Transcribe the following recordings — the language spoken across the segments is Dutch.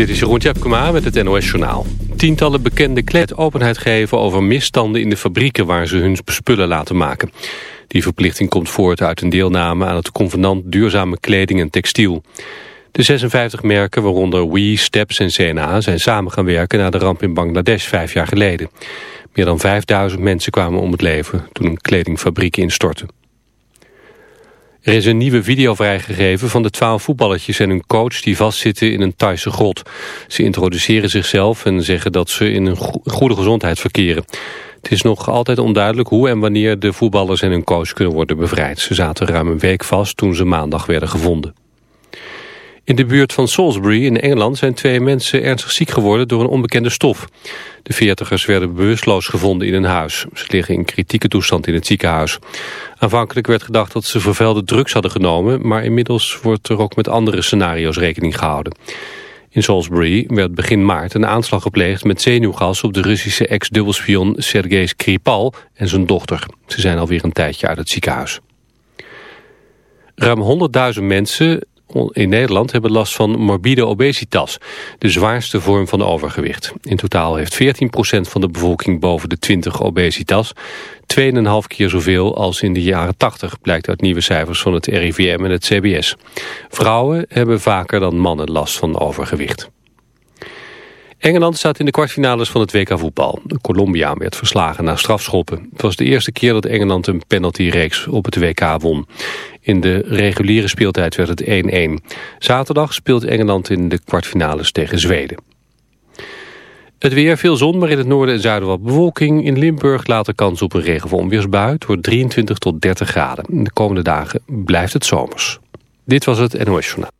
Dit is Jeroen Tjepkema met het NOS Journaal. Tientallen bekende klet openheid geven over misstanden in de fabrieken waar ze hun spullen laten maken. Die verplichting komt voort uit een deelname aan het convenant duurzame kleding en textiel. De 56 merken, waaronder Wii, Steps en CNA, zijn samen gaan werken na de ramp in Bangladesh vijf jaar geleden. Meer dan 5000 mensen kwamen om het leven toen een kledingfabriek instortte. Er is een nieuwe video vrijgegeven van de twaalf voetballertjes en hun coach die vastzitten in een Thaise grot. Ze introduceren zichzelf en zeggen dat ze in een goede gezondheid verkeren. Het is nog altijd onduidelijk hoe en wanneer de voetballers en hun coach kunnen worden bevrijd. Ze zaten ruim een week vast toen ze maandag werden gevonden. In de buurt van Salisbury in Engeland zijn twee mensen ernstig ziek geworden door een onbekende stof. De veertigers werden bewusteloos gevonden in een huis. Ze liggen in kritieke toestand in het ziekenhuis. Aanvankelijk werd gedacht dat ze vervuilde drugs hadden genomen, maar inmiddels wordt er ook met andere scenario's rekening gehouden. In Salisbury werd begin maart een aanslag gepleegd met zenuwgas op de Russische ex-dubbelspion Sergei Skripal en zijn dochter. Ze zijn alweer een tijdje uit het ziekenhuis. Ruim 100.000 mensen in Nederland hebben last van morbide obesitas, de zwaarste vorm van overgewicht. In totaal heeft 14% van de bevolking boven de 20 obesitas, 2,5 keer zoveel als in de jaren 80, blijkt uit nieuwe cijfers van het RIVM en het CBS. Vrouwen hebben vaker dan mannen last van overgewicht. Engeland staat in de kwartfinales van het WK voetbal. Colombia werd verslagen na strafschoppen. Het was de eerste keer dat Engeland een penaltyreeks op het WK won. In de reguliere speeltijd werd het 1-1. Zaterdag speelt Engeland in de kwartfinales tegen Zweden. Het weer, veel zon, maar in het noorden en zuiden wat bewolking. In Limburg later kans op een regen- of onweersbui. Het wordt 23 tot 30 graden. De komende dagen blijft het zomers. Dit was het NOS Journaal.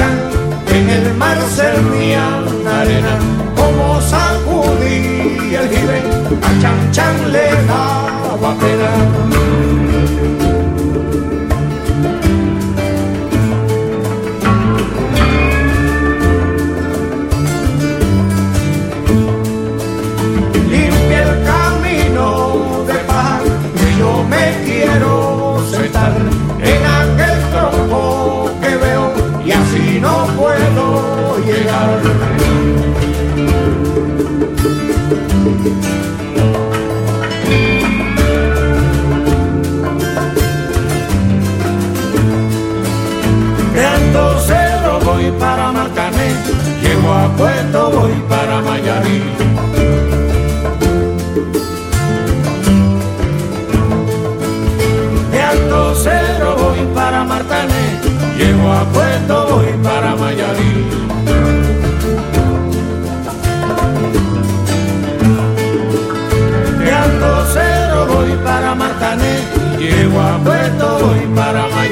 en el mar se la arena, como sacudí el jibe, a chan chan le da ako'y parang ay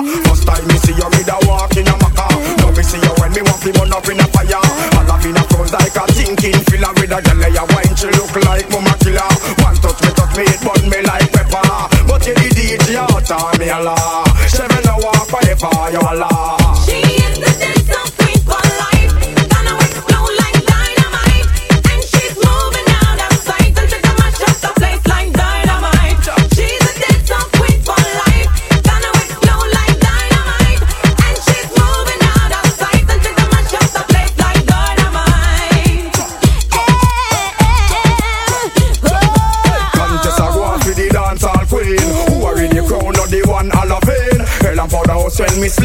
First time me see you, me da walk in a maca. Now me see you when me want to burn up in a fire. All up in a front like a thinking filler with a girl ya wine, she look like mama killer. One touch me, touch me, it burn me like pepper. But you the DJ out of me a la. No walk forever, you a la.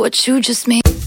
what you just made.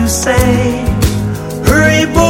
To say, Hurry, boy,